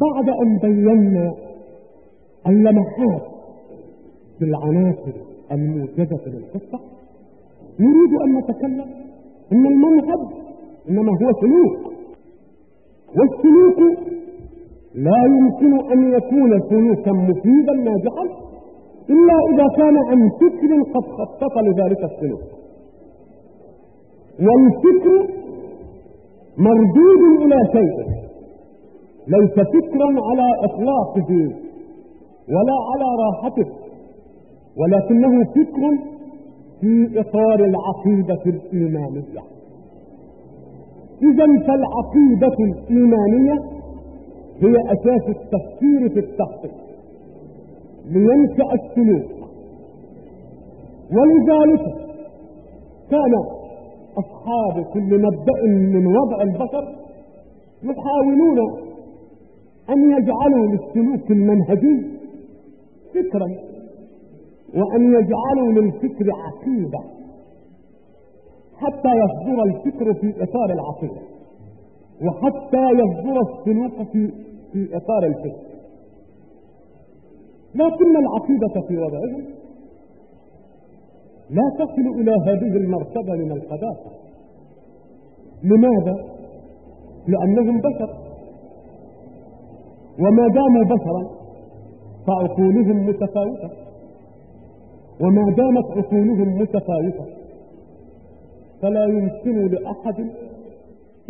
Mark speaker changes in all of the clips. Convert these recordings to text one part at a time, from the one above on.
Speaker 1: بعد أن بينا اللمحات بالعناصر الموجزة للقصة نريد أن نتكلم أن المنهج إنما هو سلوك والسلوك لا يمكن أن يكون سلوكا مفيدا ناجحا إلا إذا كان عن فكر قد خطط لذلك السلوك. والفكر مردود إلى شيء ليس فكرا على إطلاقه ولا على راحته ولكنه فكر في إطار العقيدة الإيمانية. إذا فالعقيدة الإيمانية هي أساس التفكير في التخطيط لينشأ السلوك. ولذلك كان أصحاب كل مبدأ من وضع البشر يحاولون أن يجعلوا للسلوك المنهجي فكرا وأن يجعلوا للفكر عقيدة حتى يصدر الفكر في إطار العقيدة وحتى يصدر السلوك في في إطار الفكر. لكن العقيدة في وضعه لا تصل إلى هذه المرتبة من القداسة لماذا؟ لأنهم بشر. وما داموا بشرا فعقولهم متفاوتة. وما دامت عقولهم متفاوتة. فلا يمكن لأحد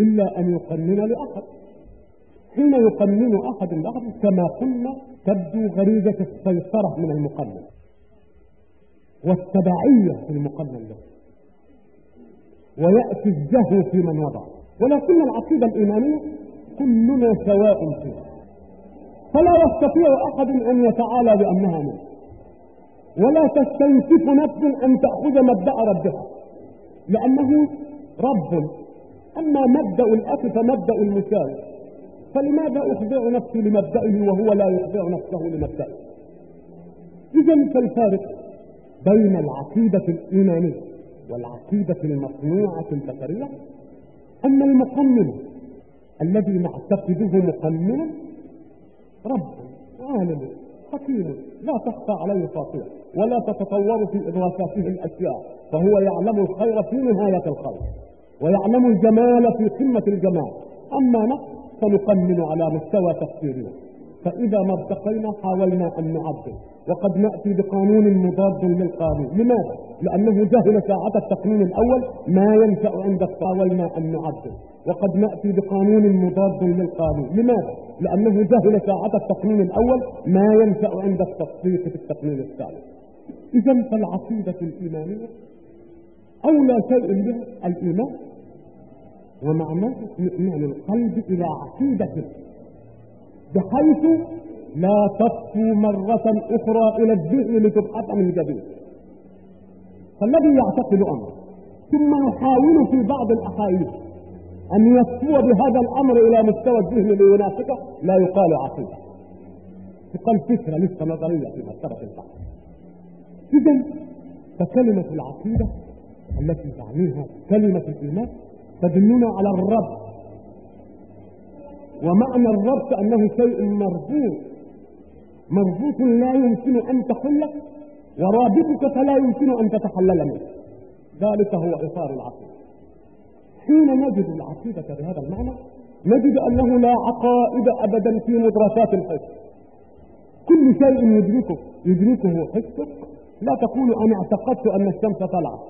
Speaker 1: إلا أن يقنن لأحد. حين يقنن أحد لأحد كما قلنا تبدو غريزة السيطرة من المقنن. والتبعية في المقنن له. ويأتي الجهل في من وضع. ولكن العقيدة الإيمانية كلنا سواء فيها. فلا يستطيع أحد أن يتعالى بأنها منه ولا تستنكف نفس أن تأخذ مبدأ ربها. لأنه رب. أما مبدأ الأخ فمبدأ المساوي. فلماذا أخضع نفسي لمبدئه وهو لا يخضع نفسه لمبدئه إذا فالفارق بين العقيدة الإيمانية والعقيدة المصنوعة البشرية. أن المقنن الذي نعتقده مقننا رب عالم حكيم لا تخفى عليه خاطئة ولا تتطور في إدراكاته الأشياء فهو يعلم الخير في نهاية الخير ويعلم الجمال في قمة الجمال. أما نحن فنقنن على مستوى تفكيرنا. فإذا ما ارتقينا حاولنا أن نعدل وقد نأتي بقانون مضاد للقانون لماذا؟ لأنه جهل ساعة التقنين الأول ما ينشأ عندك حاولنا أن نعدل وقد نأتي بقانون مضاد للقانون لماذا؟ لأنه جهل ساعة التقنين الأول ما ينشأ عندك تطبيق في التقنين الثالث إذا فالعقيدة الإيمانية أولى شيء بها الإيمان ومعناه إطمئنان القلب إلى عقيدته بحيث لا تطفو مرة أخرى إلى الذهن لتبحث من جديد فالذي يعتقد أمر ثم يحاول في بعض الأحاديث أن يطفو بهذا الأمر إلى مستوى الذهن لينافقه لا يقال عقيدة. يقال فكرة لسه نظرية في مرتبة البحث إذا فكلمة العقيدة التي تعنيها كلمة الإيمان تدلنا على الرب ومعنى الرب كأنه شيء مربوط. مربوط لا يمكن أن تحله ورابطك فلا يمكن أن تتحلل منه. ذلك هو إطار العقيدة. حين نجد العقيدة بهذا المعنى نجد أنه لا عقائد أبدا في مدرسات الحس كل شيء يدركه يدركه حسك لا تقول أنا اعتقدت أن الشمس طلعت.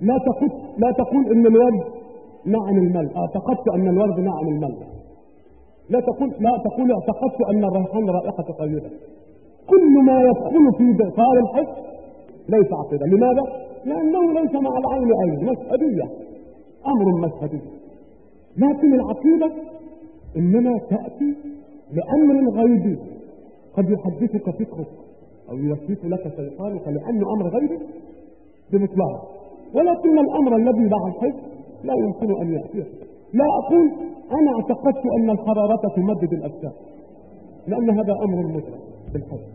Speaker 1: لا تقول لا تقول إن الورد نعم المل اعتقدت أن الورد نعم المل لا تقول لا تقول اعتقدت أن الريحان رائحه طيبه كل ما يدخل في بئصار الحس ليس عقيدة. لماذا؟ لأنه ليس مع العين عين مشهديه أمر مشهدي لكن العقيدة إنما تأتي لأمر غيبي. قد يحدثك فكرك أو يوسوس لك شيطانك لأنه أمر غيبي بمطلقه ولكن الأمر الذي مع الحس لا يمكن أن يأتيه لا أقول أنا اعتقدت أن الحرارة تمدد الأجسام لأن هذا أمر مدرك بالحس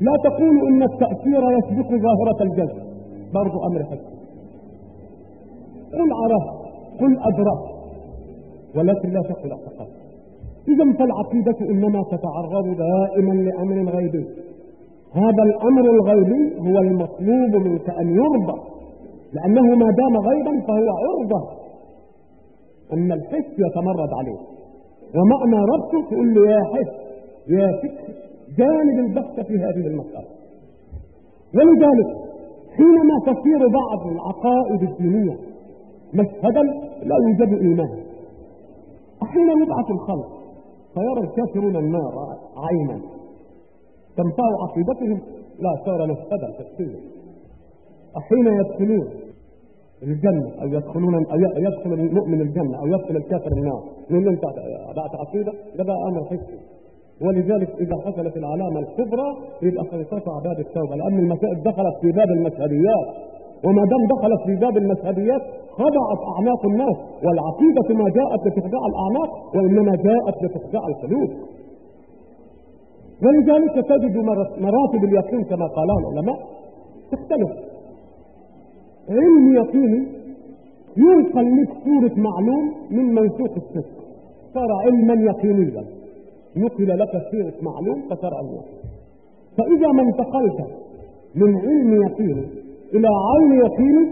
Speaker 1: لا تقول إن التأثير يسبق ظاهرة الجذب برضو أمر حس قل عرفت قل أدركت ولكن لا شك الاعتقاد إذا فالعقيدة إنما تتعرض دائما لأمر غيبي. هذا الأمر الغيبي هو المطلوب منك أن يرضى. لأنه ما دام غيبا فهو عرضة. أن الحس يتمرد عليه. ومعنى ربطه تقول له يا حس يا فكر جانب البحث في هذه المسألة. ولذلك حينما تصير بعض العقائد الدينية مشهدا لا يوجد إيمان. حين يبعث الخلق فيرى الكافرون النار عينا. تنفع عقيدتهم؟ لا صار مشهدا تفسيرا. حين يدخلون الجنة أو يدخلون أو يدخل المؤمن الجنة أو يدخل الكافر النار. يقول له أنت بعت عقيدة؟ ده بقى أمر حسي. ولذلك إذا حصلت العلامة الكبرى يبقى سيطرع باب التوبة. لأن المسائل دخلت في باب المشهديات. وما دام دخلت في باب المشهديات خضعت أعناق الناس. والعقيدة ما جاءت لتخضع الأعناق وإنما جاءت لتخضع القلوب. ولذلك تجد مراتب اليقين كما قال العلماء تختلف. علم يقيني ينقل لك صورة معلوم من موثوق الصدق. صار علما يقينيا. نقل لك صورة معلوم فصار علما فإذا ما انتقلت من علم يقيني إلى عين يقيني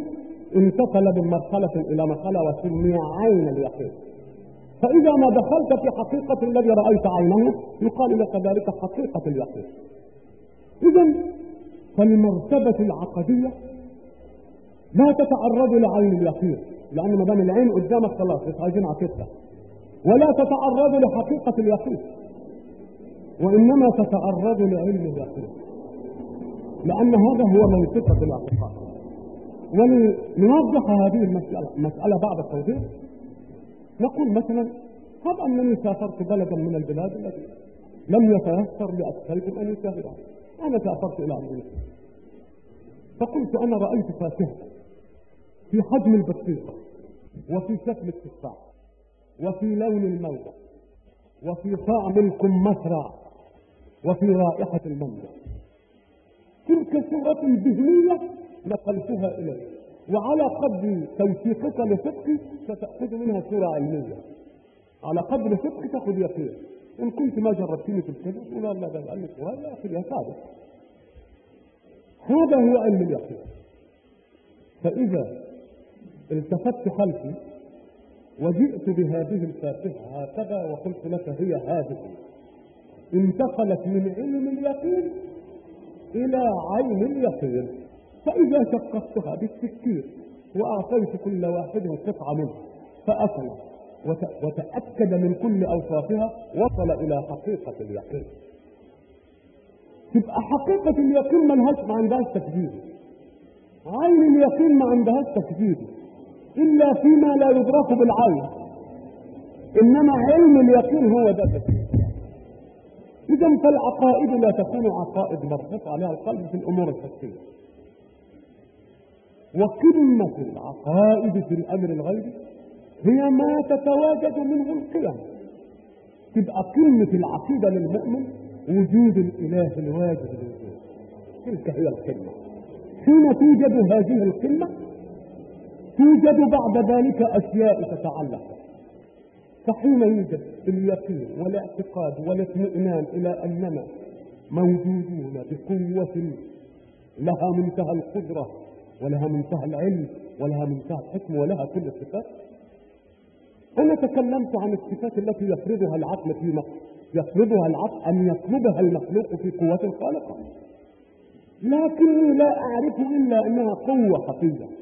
Speaker 1: انتقل من مرحلة إلى مرحلة وسمي عين اليقين. فإذا ما دخلت في حقيقة الذي رأيت عينه يقال لك ذلك حقيقة اليقين. إذا فالمرتبة العقدية لا تتعرض لعين اليقين لأن ما دام العين قدامك خلاص مش عايزين عقيدتك. ولا تتعرض لحقيقة اليقين وإنما تتعرض لعلم اليقين. لأن هذا هو منطقة الاعتقاد ولنوضح هذه المسألة مسألة بعد التوضيح. نقول مثلا هب أنني سافرت بلدا من البلاد التي لم يتيسر لأسفلكم أن يسافرها أنا سافرت إلى أمريكا. فقلت أنا رأيت فاكهة في حجم البطيخ وفي شكل التفاح وفي لون الموضع وفي طعم الكمثرى وفي رائحة المانجا تلك صورة ذهنية نقلتها إليك وعلى قدر توثيقك لصدقي ستأخذ منها صورة علمية. على قدر صدقك تأخذ يقين. إن كنت ما جربتني في الكذب تقول لا ده قال لك وهذا أخذ يا صادق هذا هو علم اليقين. فإذا التفت خلفي وجئت بهذه الفاتحة هكذا وقلت لك هي هذه. انتقلت من علم اليقين إلى عين اليقين. فإذا شققتها بالسكين وأعطيت كل واحد قطعة منها فأكل وتأكد من كل أوصافها وصل إلى حقيقة اليقين. تبقى حقيقة اليقين ما لهاش ما عندهاش تكذيب. عين اليقين ما عندهاش تكذيب. إلا فيما لا يدرك بالعين. إنما علم اليقين هو ده إذا فالعقائد لا تكون عقائد مربوط عليها القلب في الأمور الحسية وقمة العقائد في الأمر الغيبي هي ما تتواجد منه القيم. تبقى قمة العقيدة للمؤمن وجود الإله الواجب للوجود تلك هي القمة حين توجد هذه القمة توجد بعد ذلك أشياء تتعلق. فحين يوجد اليقين والاعتقاد والاطمئنان إلى أننا موجودون بقوة لها منتهى القدرة ولها منتهى العلم ولها منتهى الحكم ولها كل الصفات. أنا تكلمت عن الصفات التي يفرضها العقل في يفرضها العقل أن يطلبها المخلوق في قوة الخالقة لكني لا أعرف إلا أنها قوة حقيقية.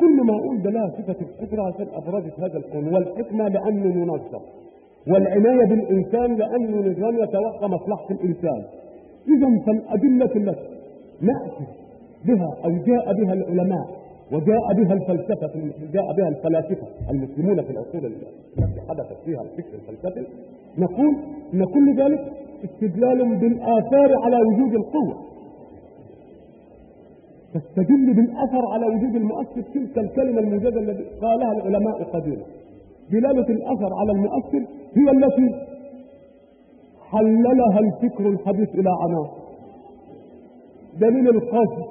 Speaker 1: كل ما أقول ده لها صفة القدرة عشان أبرزت هذا الكون والحكمة لأنه منظم والعناية بالإنسان لأنه نظام يتوقع مصلحة الإنسان. إذا فالأدلة التي نأتي بها أو جاء بها العلماء وجاء بها الفلسفة جاء بها الفلاسفة المسلمون في العصور التي حدثت فيها الفكر الفلسفي نقول أن كل ذلك استدلال بالآثار على وجود القوة. تستدل بالأثر على وجود المؤثر تلك الكلمة الموجزة التي قالها العلماء قديما. دلالة الأثر على المؤثر هي التي حللها الفكر الحديث إلى عناصر. دليل القصد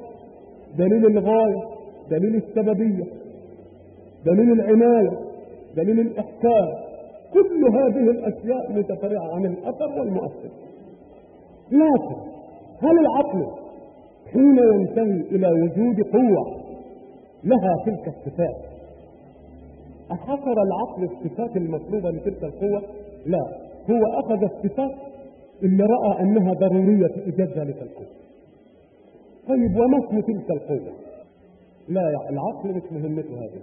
Speaker 1: دليل الغاية دليل السببية دليل العناية دليل الإحكام كل هذه الأشياء متفرعة عن الأثر والمؤثر. لكن هل العقل حين ينتهي إلى وجود قوة لها تلك الصفات. أحصر العقل الصفات المطلوبة لتلك القوة؟ لا. هو أخذ الصفات اللي رأى أنها ضرورية في إيجاد ذلك القوة. طيب وما اسم تلك القوة؟ لا يعني العقل مش مهمته هذه.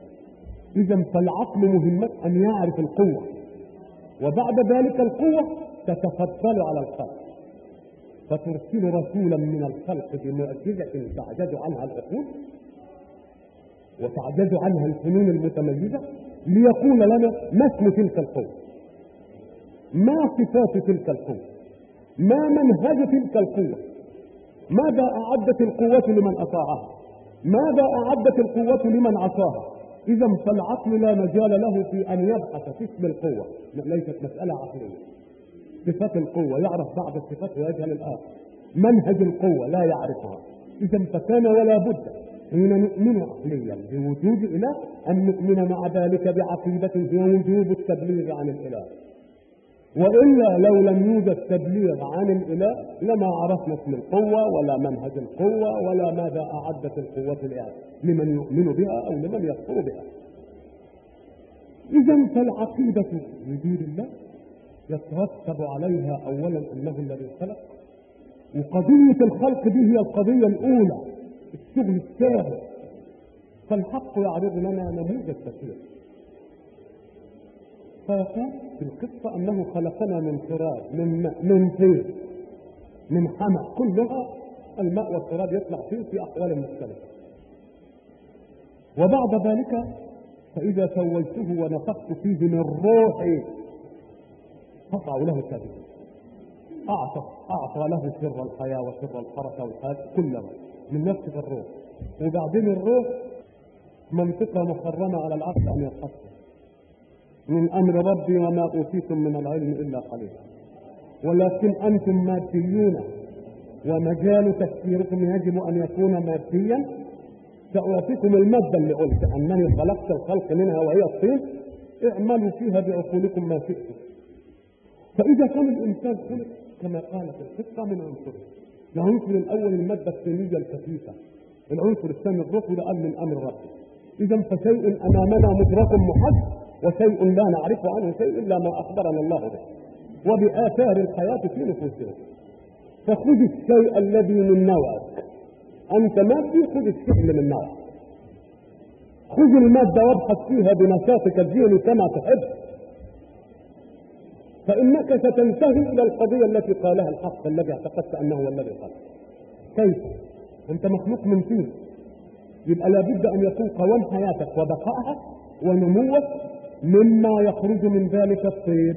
Speaker 1: إذا فالعقل مهمته أن يعرف القوة. وبعد ذلك القوة تتفضل على الخلق فترسل رسولا من الخلق بمعجزة تعجز عنها العقول وتعجز عنها الفنون المتميزة ليقول لنا ما اسم تلك القوة. ما صفات تلك القوة؟ ما منهج تلك القوة؟ ماذا أعدت القوة لمن أطاعها؟ ماذا أعدت القوة لمن عصاها؟ إذا فالعقل لا مجال له في أن يبحث في اسم القوة. ليست مسألة عقلية. صفات القوة يعرف بعض الصفات ويجهل الآخر منهج القوة لا يعرفها. إذا فكان ولا بد حين نؤمن عقليا بوجود إله أن نؤمن مع ذلك بعقيدة هي وجوب التبليغ عن الإله. وإلا لو لم يوجد تبليغ عن الإله لما عرفنا اسم القوة ولا منهج القوة ولا ماذا أعدت القوة لمن يؤمن بها أو لمن يكفر بها. إذا فالعقيدة وجود الله يترتب عليها أولا أنه الذي خلق. وقضية الخلق دي هي القضية الأولى الشغل السابق فالحق يعرض لنا نموذج كثير. فيقول في القصة أنه خلقنا من تراب من ماء من طين من حمى كلها الماء والتراب يطلع فيه في أحوال مختلفة. وبعد ذلك فإذا سويته ونفخت فيه من روحي قطعوا له كذب أعطى أعطى له سر الحياة وسر الحركة والحياة كله من نفس الروح. وبعدين الروح منطقة محرمة على العقل أن يتحصل من أمر ربي وما أوتيتم من العلم إلا قليلا. ولكن أنتم ماديون ومجال تفكيركم يجب أن يكون ماديا. سأعطيكم المادة اللي قلت أنني خلقت الخلق منها وهي الطين. اعملوا فيها بعقولكم ما شئتم. فإذا كان الإنسان خلق كما قال في من عنصرين العنصر الأول المادة الثانية الخفيفة العنصر الثاني الروح قال من أمر ربي إذا فشيء أمامنا مدرك محد وشيء لا نعرف عنه شيء إلا ما أخبرنا الله به وبآثار الحياة في نفوسنا. فخذ الشيء الذي من نوعك أنت مادي خذ الشيء اللي من نوعك خذ المادة وابحث فيها بنشاطك الذهني كما تحب. فإنك ستنتهي إلى القضية التي قالها الحق الذي اعتقدت أنه هو الذي قال. كيف؟ أنت مخلوق من فيه يبقى لابد أن يكون قوام حياتك وبقائها ونموك مما يخرج من ذلك الطيب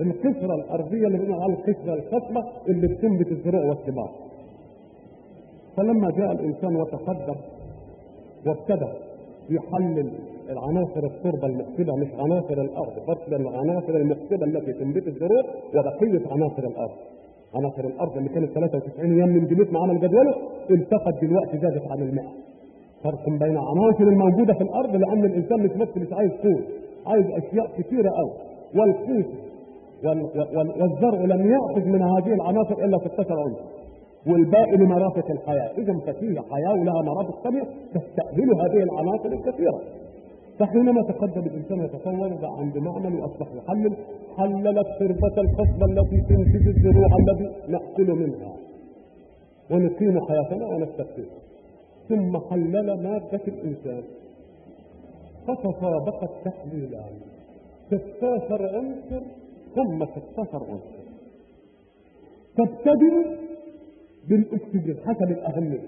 Speaker 1: القشرة الأرضية اللي بنقول على القشرة الخصبة اللي بتنبت الزروع والثمار. فلما جاء الإنسان وتقدم وابتدى يحلل العناصر التربة المكسبة مش عناصر فرق بين العناصر المكسبة التي تنبت الزروع وبقية عناصر الأرض. عناصر الأرض اللي كانت 93 يوم من جلوس معانا جدوله التقت دلوقتي زادت عن الماء. فرق بين العناصر الموجودة في الأرض لأن الإنسان مش بس مش عايز قوت عايز أشياء كثيرة أوي. والقوت والزرع لم يأخذ من هذه العناصر إلا 16 عنصر والباقي لمرافق الحياة. إذا ففيه حياة ولها مرافق ثانية تستأهل هذه العناصر الكثيرة. فحينما تقدم الإنسان يتصور بقى عند معمل وأصبح يحلل حلل التربة الخصبة التي تنتج الزروع الذي نأكل منها. ونقيم حياتنا ونستكفي ثم حلل مادة الإنسان. فتطابق التحليلان 16 عنصر ثم 16 عنصر تبتدئ بالاكسجين حسب الأهمية.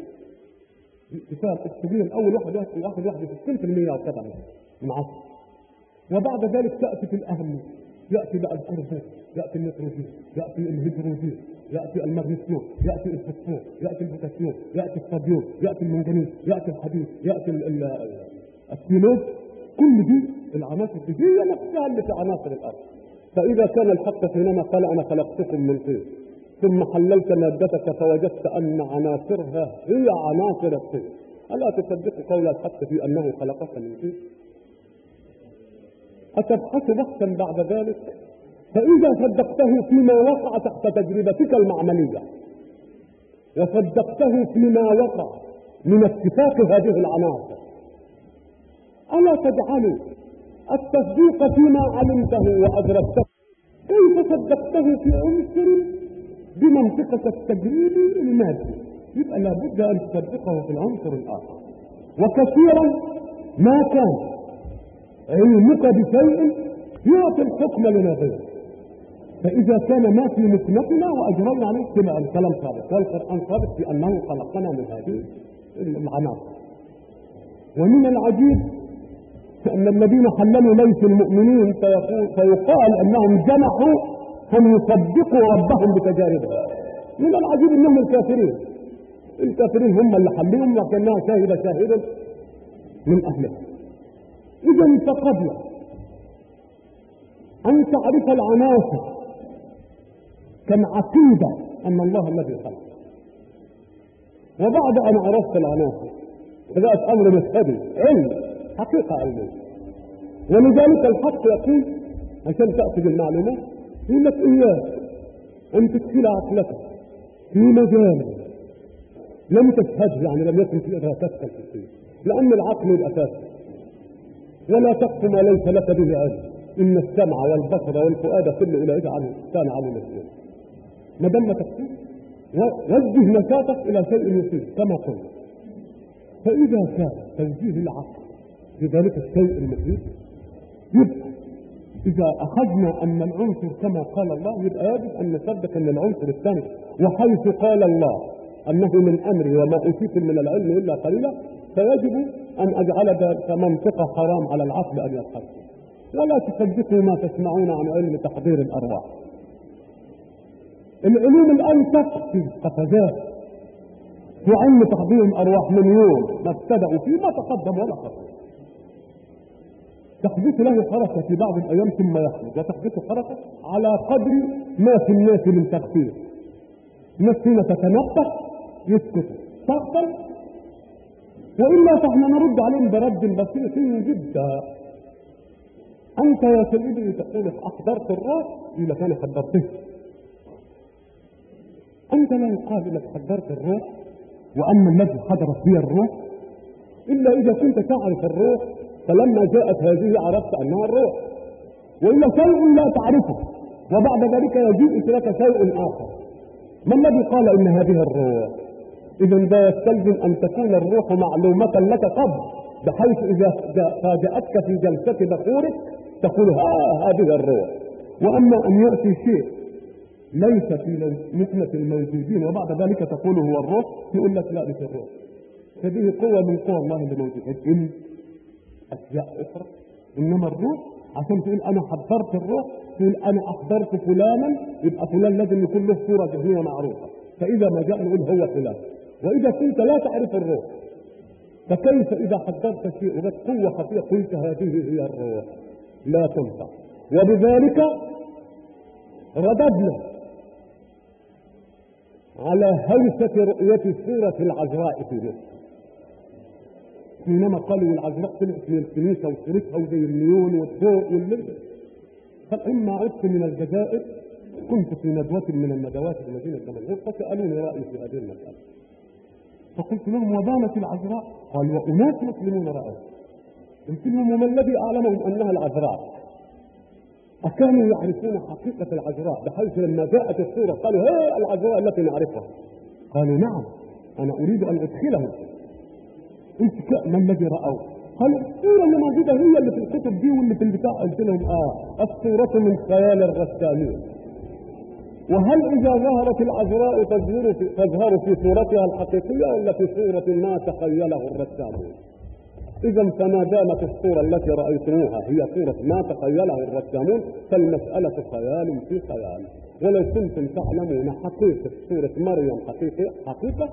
Speaker 1: كفايه الاكسجين الأول واحد واحد واحد 60% أو كذا من عصر وبعد ذلك تأتي في الاهميه يأتي بقى الكربون يأتي النيتروجين يأتي الهيدروجين يأتي المغنيسيوم يأتي الفوسفور يأتي البوتاسيوم يأتي الصوديوم يأتي المنجنيز يأتي الحديد يأتي السيلوز كل دي العناصر دي هي نفسها اللي في عناصر الأرض. فإذا كان الحق حينما قال أنا خلقتكم من طين. ثم حللت مادتك فوجدت أن عناصرها هي عناصر الطين ألا تصدق قول الحق في أنه خلقك من طين؟ أتبحث بحثا بعد ذلك؟ فإذا صدقته فيما وقع تحت تجربتك المعملية. وصدقته فيما وقع من اتفاق هذه العناصر. ألا تجعل التصديق فيما علمته وأدركته؟ كيف صدقته في عنصر بمنطقة التجريب المادي. يبقى لابد أن تصدقه في العنصر الآخر. وكثيرا ما كان علمك بشيء يعطي الحكم لنظيره فإذا كان ما في مكنتنا وأجرينا عليه كما الكلام ثابت والقرآن ثابت في أنه خلقنا من هذه العناصر ومن العجيب أن الذين حللوا ليس المؤمنين فيقال أنهم جمعوا هم يصدقوا ربهم بتجاربهم. من العجيب أنهم الكافرين. الكافرين هم اللي حللهم وكأنها شاهد شاهد من أهلها. إذا فقبل أن تعرف العناصر كان عقيدة أن الله الذي خلق. وبعد أن عرفت العناصر بدأت أمر مشهدي علم حقيقة علمية. ولذلك الحق يقول عشان تأخذ المعلومات لك إياك أن تدخل عقلك في مجال لم تشهده يعني لم يكن في إدراكاتك الحسية لأن العقل الأساس ولا تقف ما ليس لك به علم إن السمع والبصر والفؤاد كل أولئك كان على مسؤول ما دام تقصير وجه نشاطك إلى شيء يفيد كما قلت. فإذا كان توجيه العقل بذلك الشيء المفيد يبقى إذا أخذنا أن العنصر كما قال الله يبقى يجب أن نصدق أن العنصر الثاني. وحيث قال الله أنه من أمري وما اوتيتم من العلم إلا قليلا فيجب أن أجعل ذلك منطقه حرام على العقل أن يدخل ولا تصدقوا ما تسمعون عن علم تحضير الأرواح. العلوم الآن تقفز قفزات. في علم تحضير الأرواح من يوم ما ابتدأوا فيه ما تقدم ولا خطر تحدث له حركة في بعض الأيام ثم يخرج وتحدث حركة على قدر ما في الناس من تغفير. الناس تتنبه يسكت. تعقل وإلا فإحنا نرد عليهم برد بسيط جدا. أنت يا سيدي تقول أحضرت يقول لك أنا حضرته؟ أنت لا يقال لك حضرت الروح وأما الذي حضرت فيها الروح إلا إذا كنت تعرف الروح فلما جاءت هذه عرفت أنها الروح. وإلا شيء لا تعرفه. وبعد ذلك يجيء لك شيء آخر. ما الذي قال إن هذه الروح؟ إذا ده يستلزم أن تكون الروح معلومة لك قبل. بحيث إذا فاجأتك في جلسة بخورك تقول ها هذه الروح. وأما أن يأتي شيء ليس في مكنة الموجودين وبعد ذلك تقول هو الروح يقول لك لا مش الروح. هذه قوة من قوى الله اللي أشياء أخرى. إنما الروح عشان تقول أنا حضرت الروح تقول أنا أحضرت فلانا يبقى فلان لازم يكون له صورة ذهنية معروفة. فإذا ما جاء نقول هو فلان. وإذا كنت لا تعرف الروح فكيف إذا حضرت شيء؟ قوة خفية قلت هذه هي الروح. لا تنفع. وبذلك رددنا على هيسة رؤية سورة العذراء في مصر حينما قالوا العذراء طلعت من الكنيسة وصورتها وزي النيون والضوء والليل فلما عدت من الجزائر كنت في ندوة من الندوات في مدينة دمشق فسألوني رأيي في هذه المسألة. فقلت لهم وبانت العذراء؟ قال وأناس مسلمون رأوا. قلت لهم وما الذي أعلمهم أنها العذراء؟ أكانوا يعرفون حقيقة العذراء بحيث لما جاءت الصورة قالوا هي العذراء التي نعرفها. قالوا نعم أنا أريد أن أدخلهم. قلت ما الذي رأوا قالوا الصورة اللي موجودة هي اللي في الكتب دي واللي في البتاع؟ قلت لهم آه الصورة من خيال الرسامين وهل إذا ظهرت العذراء تظهر في, تظهر في صورتها الحقيقية ولا في صورة ما تخيله الرسامون إذا فما دامت الصورة التي رأيتموها هي صورة ما تخيلها الرسامون فالمسألة خيال في خيال. ولو كنتم تعلمون حقيقة صورة مريم حقيقة حقيقة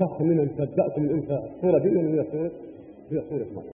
Speaker 1: صح من أن صدقتم الأنثى الصورة دي هي صورة هي صورة مريم.